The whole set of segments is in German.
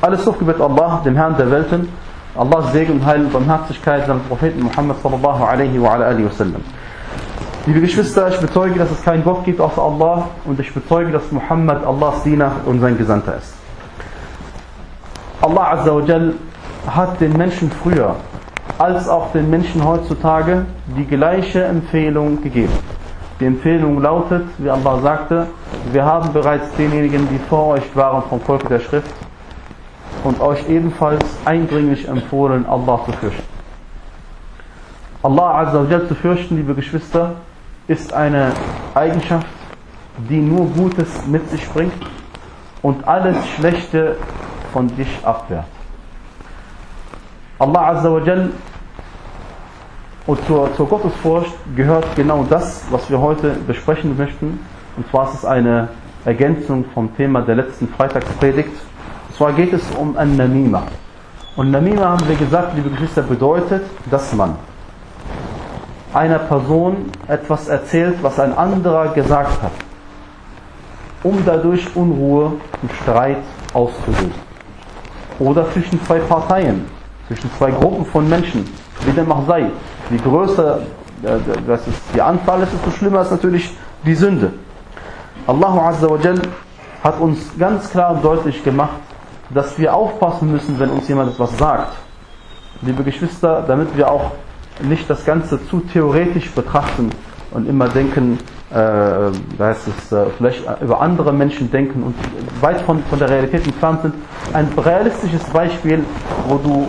Alles Hochgebet Allah, dem Herrn der Welten, Allahs Segen und Heil und Barmherzigkeit seinem Propheten Muhammad sallallahu alaihi wa alihi wasallam. Liebe Geschwister, ich bezeuge, dass es keinen Gott gibt außer Allah und ich bezeuge, dass Muhammad Allahs Diener und sein Gesandter ist. Allah Azza wa Jal hat den Menschen früher als auch den Menschen heutzutage die gleiche Empfehlung gegeben. Die Empfehlung lautet, wie Allah sagte, wir haben bereits denjenigen, die vor euch waren vom Volk der Schrift und euch ebenfalls eindringlich empfohlen, Allah zu fürchten. Allah Azza wa Jal zu fürchten, liebe Geschwister, ist eine Eigenschaft, die nur Gutes mit sich bringt und alles Schlechte von dich abwehrt. Allah Azza wa Jal und zur, zur Gottesfurcht gehört genau das, was wir heute besprechen möchten. Und zwar ist es eine Ergänzung vom Thema der letzten Freitagspredigt. Zwar geht es um ein Namima. Und Namima haben wir gesagt, liebe Geschwister, bedeutet, dass man einer Person etwas erzählt, was ein anderer gesagt hat, um dadurch Unruhe und Streit auszulösen. Oder zwischen zwei Parteien, zwischen zwei Gruppen von Menschen, wie dem auch sei. Je größer das ist, die Anzahl ist, desto schlimmer ist natürlich die Sünde. Allah Azza wa Jal hat uns ganz klar und deutlich gemacht, dass wir aufpassen müssen, wenn uns jemand etwas sagt. Liebe Geschwister, damit wir auch nicht das Ganze zu theoretisch betrachten und immer denken, äh, heißt es, äh, vielleicht über andere Menschen denken und weit von, von der Realität entfernt sind. Ein realistisches Beispiel, wo du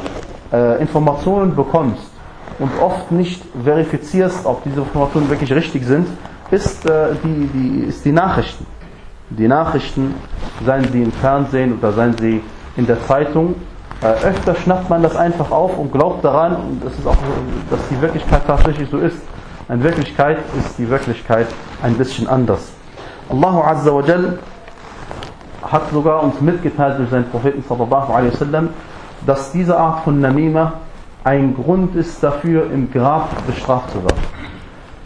äh, Informationen bekommst und oft nicht verifizierst, ob diese Informationen wirklich richtig sind, ist, äh, die, die, ist die Nachrichten. Die Nachrichten, seien sie im Fernsehen oder seien sie in der Zeitung, äh, öfter schnappt man das einfach auf und glaubt daran, und das ist auch, dass die Wirklichkeit tatsächlich so ist. In Wirklichkeit ist die Wirklichkeit ein bisschen anders. Allah Azza wa Jal hat sogar uns mitgeteilt durch seinen Propheten sallallahu alaihi wasallam, dass diese Art von Namima ein Grund ist dafür, im Grab bestraft zu werden.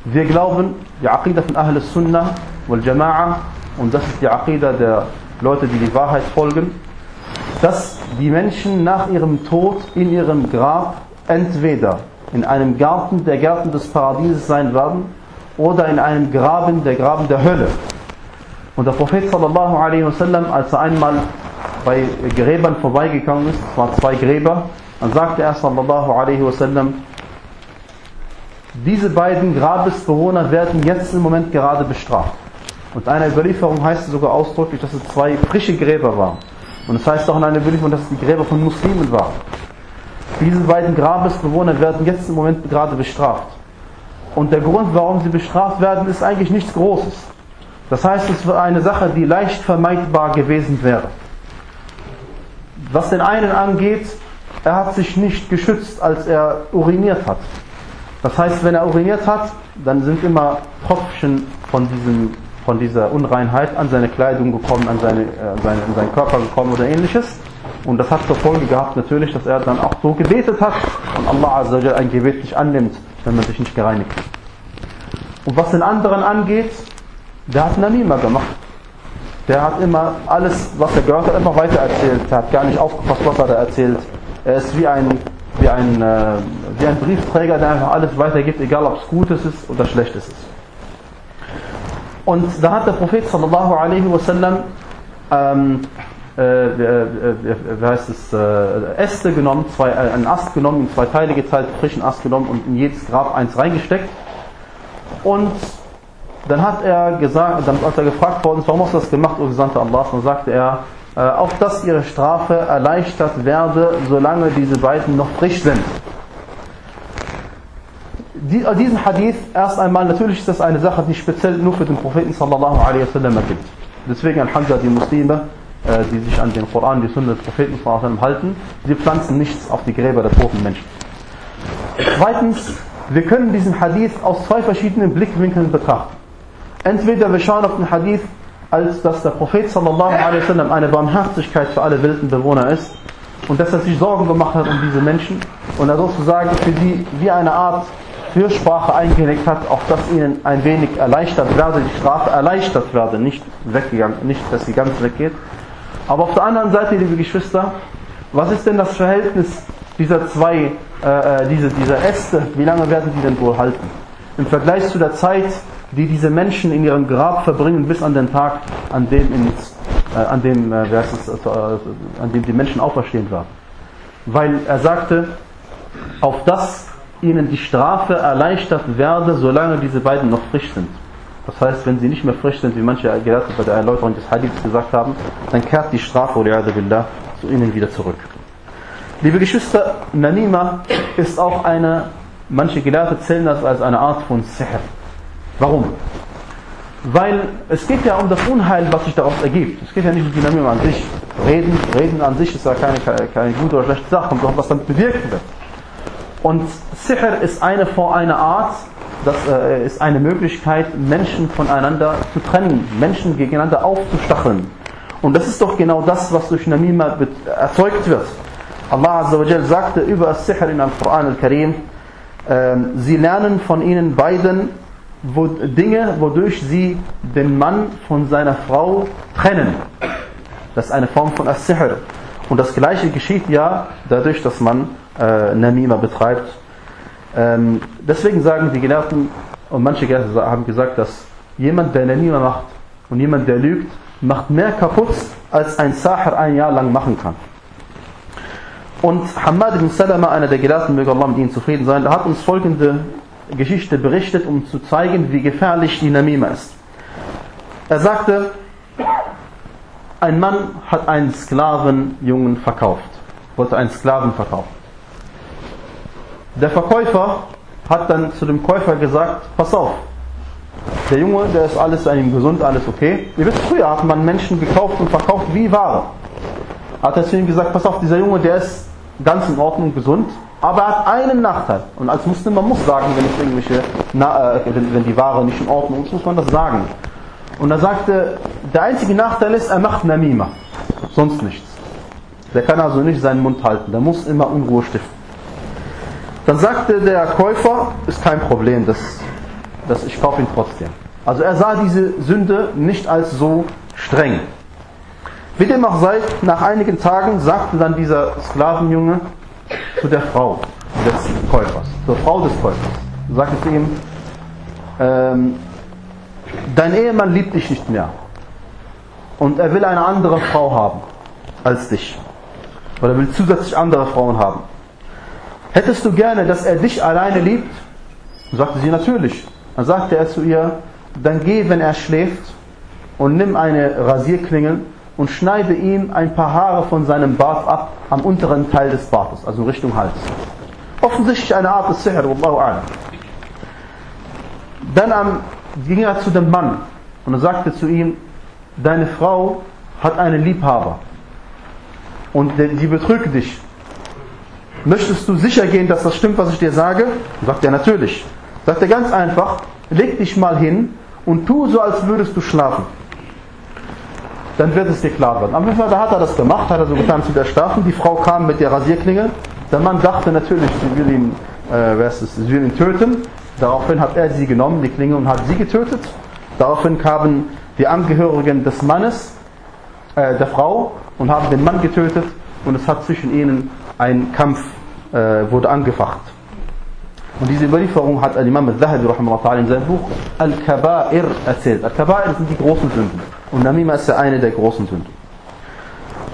Wir glauben, die Aqidah von Ahl Sunnah wal Jama'a, und das ist die Aqidah der Leute, die die Wahrheit folgen, dass die Menschen nach ihrem Tod in ihrem Grab entweder in einem Garten der Gärten des Paradieses sein werden oder in einem Graben der Graben der Hölle. Und der Prophet sallallahu alaihi wasallam, als er einmal bei Gräbern vorbeigegangen ist, es waren zwei Gräber, dann sagte er sallallahu alaihi wasallam, diese beiden Grabesbewohner werden jetzt im Moment gerade bestraft. Und in einer Überlieferung heißt es sogar ausdrücklich, dass es zwei frische Gräber waren. Und es heißt auch in einer Überlieferung, dass es die Gräber von Muslimen waren. Diese beiden Grabesbewohner werden jetzt im Moment gerade bestraft. Und der Grund, warum sie bestraft werden, ist eigentlich nichts Großes. Das heißt, es war eine Sache, die leicht vermeidbar gewesen wäre. Was den einen angeht, er hat sich nicht geschützt, als er uriniert hat. Das heißt, wenn er uriniert hat, dann sind immer Tropfchen von, diesem, von dieser Unreinheit an seine Kleidung gekommen, an, seine, äh, an, seine, an seinen Körper gekommen oder ähnliches. Und das hat zur Folge gehabt natürlich, dass er dann auch so gebetet hat und Allah ein Gebet nicht annimmt, wenn man sich nicht gereinigt hat. Und was den anderen angeht, der hat Namima gemacht. Der hat immer alles, was er gehört hat, einfach weitererzählt. Er hat gar nicht aufgepasst, was er da erzählt. Er ist wie ein, wie ein, äh, wie ein Briefträger, der einfach alles weitergibt, egal ob es Gutes ist oder Schlechtes ist. Und da hat der Prophet sallallahu alaihi wasallam ähm, äh, es, äh, Äste genommen, zwei, äh, einen Ast genommen, in zwei Teile geteilt, frischen Ast genommen und in jedes Grab eins reingesteckt. Und dann hat er gesagt, dann, als er gefragt worden warum hast du das gemacht, O Gesandter Allah, dann sagte er, äh, auf dass ihre Strafe erleichtert werde, solange diese beiden noch frisch sind. Die, diesen Hadith erst einmal, natürlich ist das eine Sache, die speziell nur für den Propheten sallallahu alaihi wasallam gilt. Deswegen, Alhamdulillah, die Muslime, äh, die sich an den Koran, die Sunna des Propheten sallallahu alaihi halten, sie pflanzen nichts auf die Gräber der toten Menschen. Zweitens, wir können diesen Hadith aus zwei verschiedenen Blickwinkeln betrachten. Entweder wir schauen auf den Hadith, als dass der Prophet sallallahu alaihi wasallam eine Barmherzigkeit für alle wilden Bewohner ist und dass er sich Sorgen gemacht hat um diese Menschen und er sozusagen für sie wie eine Art Fürsprache eingelegt hat, auf dass ihnen ein wenig erleichtert werde, die Strafe erleichtert werde, nicht weggegangen, nicht, dass sie ganz weggeht. Aber auf der anderen Seite, liebe Geschwister, was ist denn das Verhältnis dieser zwei, äh, diese, dieser Äste, wie lange werden die denn wohl halten? Im Vergleich zu der Zeit, die diese Menschen in ihrem Grab verbringen, bis an den Tag, an dem, ins, äh, an dem, äh, es, äh, an dem die Menschen auferstehen werden. Weil er sagte, auf das ihnen die Strafe erleichtert werde, solange diese beiden noch frisch sind. Das heißt, wenn sie nicht mehr frisch sind, wie manche Gelehrte bei der Erläuterung des Hadiths gesagt haben, dann kehrt die Strafe billah, zu ihnen wieder zurück. Liebe Geschwister, Nanima ist auch eine, manche Gelehrte zählen das als eine Art von Sihr. Warum? Weil es geht ja um das Unheil, was sich daraus ergibt. Es geht ja nicht um die Namima an sich. Reden, Reden an sich ist ja keine, keine, keine gute oder schlechte Sache, auch was damit bewirkt wird. Und Sihr ist eine vor einer Art, das äh, ist eine Möglichkeit, Menschen voneinander zu trennen, Menschen gegeneinander aufzustacheln. Und das ist doch genau das, was durch Namima erzeugt wird. Allah Azza sagte über As-Sihr in Al-Quran Al-Karim, äh, sie lernen von ihnen beiden wo, Dinge, wodurch sie den Mann von seiner Frau trennen. Das ist eine Form von As-Sihr. Und das gleiche geschieht ja dadurch, dass man äh, Namima betreibt ähm, deswegen sagen die Gelehrten, und manche Gelehrte haben gesagt, dass jemand, der Namima macht und jemand, der lügt, macht mehr kaputt, als ein Sahir ein Jahr lang machen kann. Und Hamad ibn Salama, einer der Gelehrten, möge Allah mit ihnen zufrieden sein, hat uns folgende Geschichte berichtet, um zu zeigen, wie gefährlich die Namima ist. Er sagte, ein Mann hat einen Sklavenjungen verkauft, wollte einen Sklaven verkaufen. Der Verkäufer hat dann zu dem Käufer gesagt, pass auf, der Junge, der ist alles an ihm gesund, alles okay. Ihr wisst, früher hat man Menschen gekauft und verkauft wie Ware. Hat er zu ihm gesagt, pass auf, dieser Junge, der ist ganz in Ordnung, gesund, aber er hat einen Nachteil. Und als Muslim, man muss sagen, wenn, es irgendwelche, äh, wenn, wenn die Ware nicht in Ordnung ist, muss man das sagen. Und er sagte, der einzige Nachteil ist, er macht Namima. Sonst nichts. Der kann also nicht seinen Mund halten. Der muss immer Unruhe stiften. Dann sagte der Käufer, ist kein Problem, das, das, ich kaufe ihn trotzdem. Also er sah diese Sünde nicht als so streng. Wie dem auch sei, nach einigen Tagen sagte dann dieser Sklavenjunge zu der Frau des Käufers, zur Frau des Käufers, sagte zu ihm, ähm, dein Ehemann liebt dich nicht mehr und er will eine andere Frau haben als dich. Oder will zusätzlich andere Frauen haben. Hättest du gerne, dass er dich alleine liebt? Sagte sie, natürlich. Dann sagte er zu ihr, dann geh, wenn er schläft, und nimm eine Rasierklingel und schneide ihm ein paar Haare von seinem Bart ab am unteren Teil des Bartes, also Richtung Hals. Offensichtlich eine Art des Sihr, Wallahu a'lam. Dann ging er zu dem Mann und er sagte zu ihm, deine Frau hat einen Liebhaber und sie betrügt dich möchtest du sicher gehen, dass das stimmt, was ich dir sage? Sagt er, natürlich. Sagt er ganz einfach, leg dich mal hin und tu so, als würdest du schlafen. Dann wird es dir klar werden. Am Anfang, hat er das gemacht, hat er so getan, zu schlafen. Die Frau kam mit der Rasierklinge. Der Mann dachte natürlich, sie will ihn, äh, wer ist es, sie will ihn töten. Daraufhin hat er sie genommen, die Klinge, und hat sie getötet. Daraufhin kamen die Angehörigen des Mannes, äh, der Frau, und haben den Mann getötet. Und es hat zwischen ihnen ein Kampf äh, wurde angefacht. Und diese Überlieferung hat Al-Imam al-Zahabi in seinem Buch Al-Kaba'ir erzählt. Al-Kaba'ir sind die großen Sünden. Und Namima ist ja eine der großen Sünden.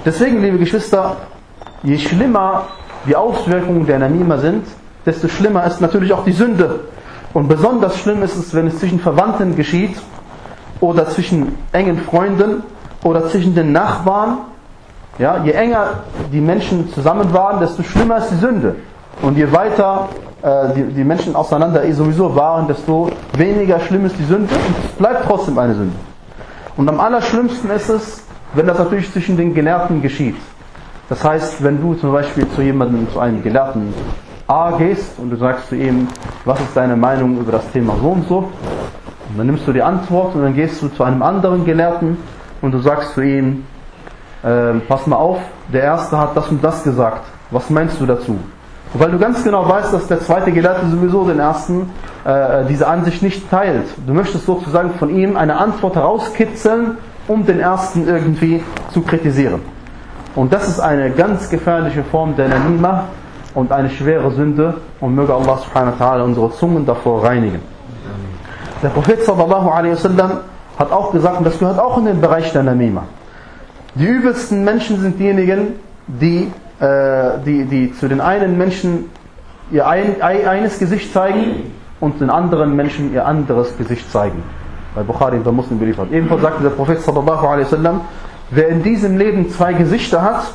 Deswegen, liebe Geschwister, je schlimmer die Auswirkungen der Namima sind, desto schlimmer ist natürlich auch die Sünde. Und besonders schlimm ist es, wenn es zwischen Verwandten geschieht oder zwischen engen Freunden oder zwischen den Nachbarn ja, je enger die Menschen zusammen waren, desto schlimmer ist die Sünde. Und je weiter äh, die, die Menschen auseinander eh sowieso waren, desto weniger schlimm ist die Sünde und es bleibt trotzdem eine Sünde. Und am allerschlimmsten ist es, wenn das natürlich zwischen den Gelehrten geschieht. Das heißt, wenn du zum Beispiel zu jemandem, zu einem Gelehrten A gehst und du sagst zu ihm, was ist deine Meinung über das Thema so und so, und dann nimmst du die Antwort und dann gehst du zu einem anderen Gelehrten und du sagst zu ihm, äh, pass mal auf, der Erste hat das und das gesagt. Was meinst du dazu? Weil du ganz genau weißt, dass der zweite Gelehrte sowieso den Ersten äh, diese Ansicht nicht teilt. Du möchtest sozusagen von ihm eine Antwort herauskitzeln, um den ersten irgendwie zu kritisieren. Und das ist eine ganz gefährliche Form der Namima und eine schwere Sünde und möge Allah subhanahu wa ta'ala unsere Zungen davor reinigen. Der Prophet sallallahu alaihi wasallam hat auch gesagt, und das gehört auch in den Bereich der Namima. Die übelsten Menschen sind diejenigen, die, äh, die, die zu den einen Menschen ihr ein, eines Gesicht zeigen und den anderen Menschen ihr anderes Gesicht zeigen. Bei Bukhari und bei Muslim überliefert. Ebenfalls sagte der Prophet sallallahu alaihi wasallam, wer in diesem Leben zwei Gesichter hat,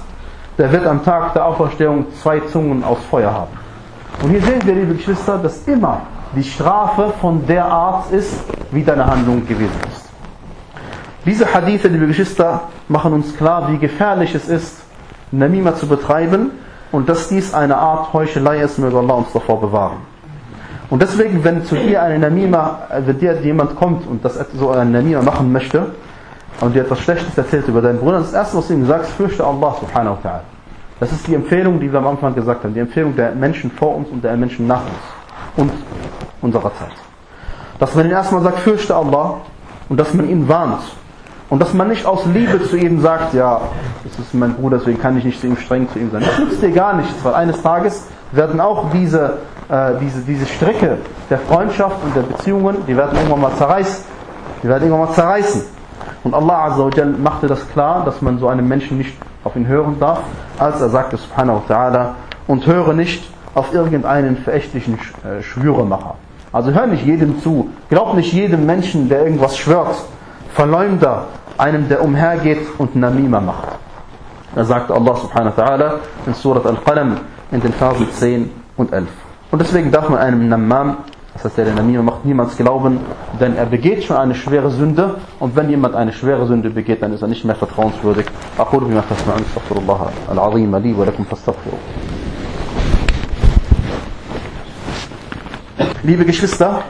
der wird am Tag der Auferstehung zwei Zungen aus Feuer haben. Und hier sehen wir, liebe Geschwister, dass immer die Strafe von der Art ist, wie deine Handlung gewesen ist. Diese Hadithe, liebe Geschwister, machen uns klar, wie gefährlich es ist, Namima zu betreiben und dass dies eine Art Heuchelei ist, möge Allah uns davor bewahren. Und deswegen, wenn zu dir eine Namima, wenn dir jemand kommt und das so eine Namima machen möchte und dir etwas Schlechtes erzählt über deinen Bruder, das erste, was du ihm sagst, fürchte Allah subhanahu wa ta'ala. Das ist die Empfehlung, die wir am Anfang gesagt haben, die Empfehlung der Menschen vor uns und der Menschen nach uns und unserer Zeit. Dass man ihn erstmal sagt, fürchte Allah und dass man ihn warnt und dass man nicht aus Liebe zu ihm sagt, ja, das ist mein Bruder, deswegen kann ich nicht zu ihm streng zu ihm sein. Das nützt dir gar nichts, weil eines Tages werden auch diese, äh, diese, diese Strecke der Freundschaft und der Beziehungen, die werden irgendwann mal zerreißen. Die werden irgendwann mal zerreißen. Und Allah Azza machte das klar, dass man so einem Menschen nicht auf ihn hören darf, als er sagte, subhanahu wa ta'ala, und höre nicht auf irgendeinen verächtlichen äh, Schwüremacher. Also hör nicht jedem zu. Glaub nicht jedem Menschen, der irgendwas schwört. Verleumder, einem, der umhergeht und Namima macht. Da sagt Allah subhanahu wa ta'ala in Surat Al-Qalam in den Versen 10 und 11. Und deswegen darf man einem Namam, das heißt der, der Namima macht, niemals glauben, denn er begeht schon eine schwere Sünde und wenn jemand eine schwere Sünde begeht, dann ist er nicht mehr vertrauenswürdig. أقول بما تسمعون استغفر الله العظيم لي ولكم فاستغفروه Liebe Geschwister,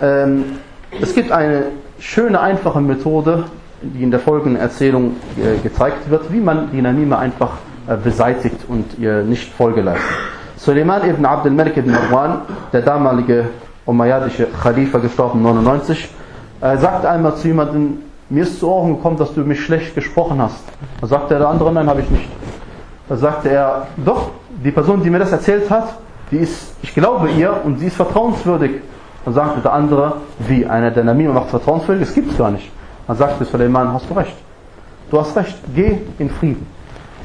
ähm, es gibt eine schöne, einfache Methode, die in der folgenden Erzählung äh, gezeigt wird, wie man die Namima einfach äh, beseitigt und ihr nicht Folge leistet. Suleiman ibn Abd al-Malik ibn Marwan, der damalige umayyadische Khalifa, gestorben 99, äh, sagt einmal zu jemandem, mir ist zu Ohren gekommen, dass du mich schlecht gesprochen hast. Da sagte der andere, nein, habe ich nicht. Da sagte er, doch, die Person, die mir das erzählt hat, die ist, ich glaube ihr und sie ist vertrauenswürdig. Dann sagte der andere, wie, einer der Namima macht vertrauenswürdig? Das gibt es gar nicht. Dann sagte Suleiman, hast du recht. Du hast recht, geh in Frieden.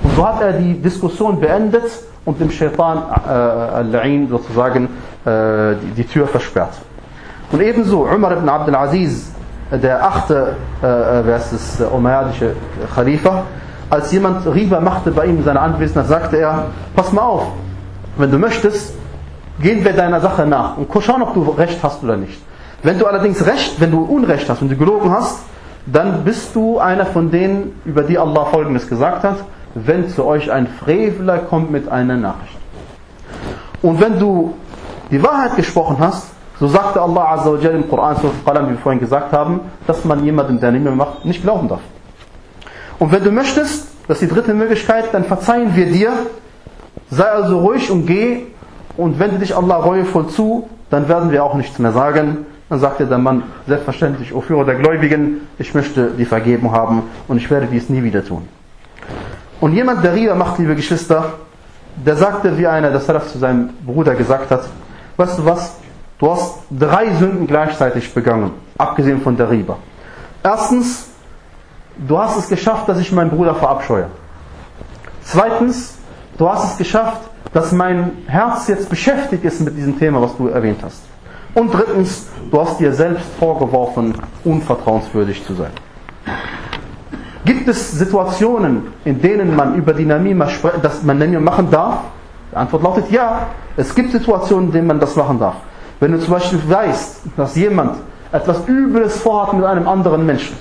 Und so hat er die Diskussion beendet und dem Shaitan äh, al-La'in sozusagen äh, die, die, Tür versperrt. Und ebenso Umar ibn Abdul Aziz, der achte, äh, ist das, umayyadische Khalifa, als jemand Riba machte bei ihm in seiner Anwesenheit, sagte er, pass mal auf, wenn du möchtest, gehen wir deiner Sache nach und schauen, ob du Recht hast oder nicht. Wenn du allerdings Recht, wenn du Unrecht hast und du gelogen hast, dann bist du einer von denen, über die Allah Folgendes gesagt hat, wenn zu euch ein Freveler kommt mit einer Nachricht. Und wenn du die Wahrheit gesprochen hast, so sagte Allah Azza wa Jalla im Koran, wie wir vorhin gesagt haben, dass man jemandem, der mehr macht, nicht glauben darf. Und wenn du möchtest, das ist die dritte Möglichkeit, dann verzeihen wir dir, sei also ruhig und geh und wende dich Allah reuevoll zu, dann werden wir auch nichts mehr sagen. Dann sagte der Mann selbstverständlich, O Führer der Gläubigen, ich möchte die Vergebung haben und ich werde dies nie wieder tun. Und jemand, der Riba macht, liebe Geschwister, der sagte, wie einer der Salaf zu seinem Bruder gesagt hat, weißt du was, du hast drei Sünden gleichzeitig begangen, abgesehen von der Riba. Erstens, du hast es geschafft, dass ich meinen Bruder verabscheue. Zweitens, du hast es geschafft, dass mein Herz jetzt beschäftigt ist mit diesem Thema, was du erwähnt hast. Und drittens, du hast dir selbst vorgeworfen, unvertrauenswürdig zu sein. Gibt es Situationen, in denen man über die Namima dass man Namima machen darf? Die Antwort lautet ja. Es gibt Situationen, in denen man das machen darf. Wenn du zum Beispiel weißt, dass jemand etwas Übles vorhat mit einem anderen Menschen,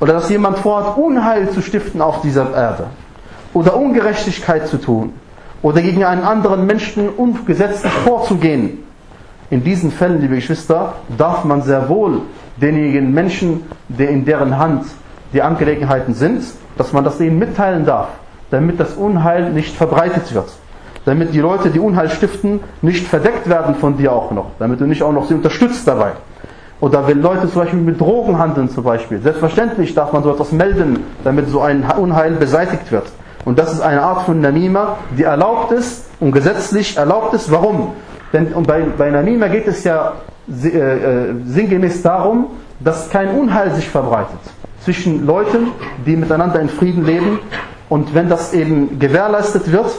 oder dass jemand vorhat, Unheil zu stiften auf dieser Erde, oder Ungerechtigkeit zu tun, oder gegen einen anderen Menschen ungesetzlich vorzugehen, in diesen Fällen, liebe Geschwister, darf man sehr wohl denjenigen Menschen, der in deren Hand die Angelegenheiten sind, dass man das ihnen mitteilen darf, damit das Unheil nicht verbreitet wird. Damit die Leute, die Unheil stiften, nicht verdeckt werden von dir auch noch. Damit du nicht auch noch sie unterstützt dabei. Oder wenn Leute zum Beispiel mit Drogen handeln zum Beispiel. Selbstverständlich darf man so etwas melden, damit so ein Unheil beseitigt wird. Und das ist eine Art von Namima, die erlaubt ist und gesetzlich erlaubt ist. Warum? Denn bei, bei Namima geht es ja äh, äh, sinngemäß darum, dass kein Unheil sich verbreitet zwischen Leuten, die miteinander in Frieden leben. Und wenn das eben gewährleistet wird,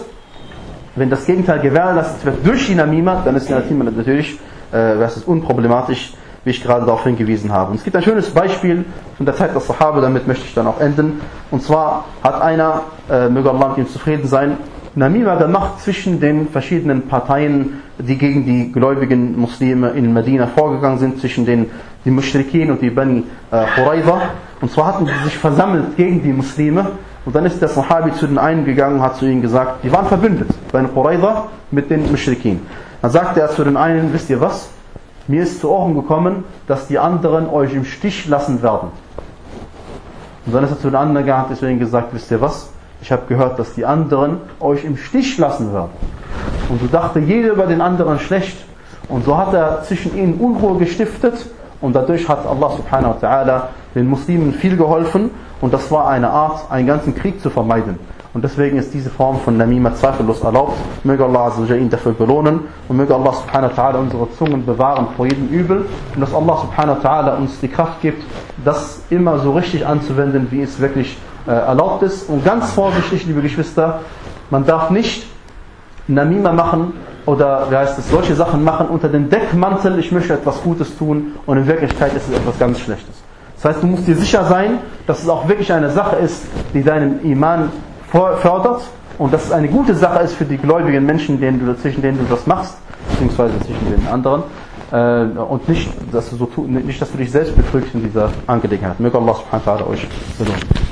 wenn das Gegenteil gewährleistet wird durch die Namima, dann ist die Namima natürlich äh, das ist unproblematisch, wie ich gerade darauf hingewiesen habe. Und es gibt ein schönes Beispiel von der Zeit der Sahaba, damit möchte ich dann auch enden. Und zwar hat einer, äh, möge Allah mit ihm zufrieden sein, Namima gemacht zwischen den verschiedenen Parteien, die gegen die gläubigen Muslime in Medina vorgegangen sind, zwischen den die Mushrikin und die Bani äh, Qurayza. Und zwar hatten sie sich versammelt gegen die Muslime. Und dann ist der Sahabi zu den einen gegangen und hat zu ihnen gesagt, die waren verbündet, Bani Qurayza mit den Mushrikin. Dann sagte er zu den einen, wisst ihr was? Mir ist zu Ohren gekommen, dass die anderen euch im Stich lassen werden. Und dann ist er zu den anderen gegangen und deswegen gesagt, wisst ihr was? Ich habe gehört, dass die anderen euch im Stich lassen werden. Und so dachte jeder über den anderen schlecht. Und so hat er zwischen ihnen Unruhe gestiftet und dadurch hat Allah subhanahu wa ta'ala den Muslimen viel geholfen und das war eine Art, einen ganzen Krieg zu vermeiden. Und deswegen ist diese Form von Namima zweifellos erlaubt. Möge Allah ihn dafür belohnen und möge Allah subhanahu wa ta'ala unsere Zungen bewahren vor jedem Übel und dass Allah subhanahu wa ta'ala uns die Kraft gibt, das immer so richtig anzuwenden, wie es wirklich äh, erlaubt ist. Und ganz vorsichtig, liebe Geschwister, man darf nicht Namima machen oder wie heißt es, solche Sachen machen unter dem Deckmantel, ich möchte etwas Gutes tun und in Wirklichkeit ist es etwas ganz Schlechtes. Das heißt, du musst dir sicher sein, dass es auch wirklich eine Sache ist, die deinen Iman fördert und dass es eine gute Sache ist für die gläubigen Menschen, denen du, zwischen denen du das machst, beziehungsweise zwischen den anderen. Äh, und nicht dass, du so, nicht, dass du dich selbst betrügst in dieser Angelegenheit. Möge Allah subhanahu wa ta'ala euch belohnen.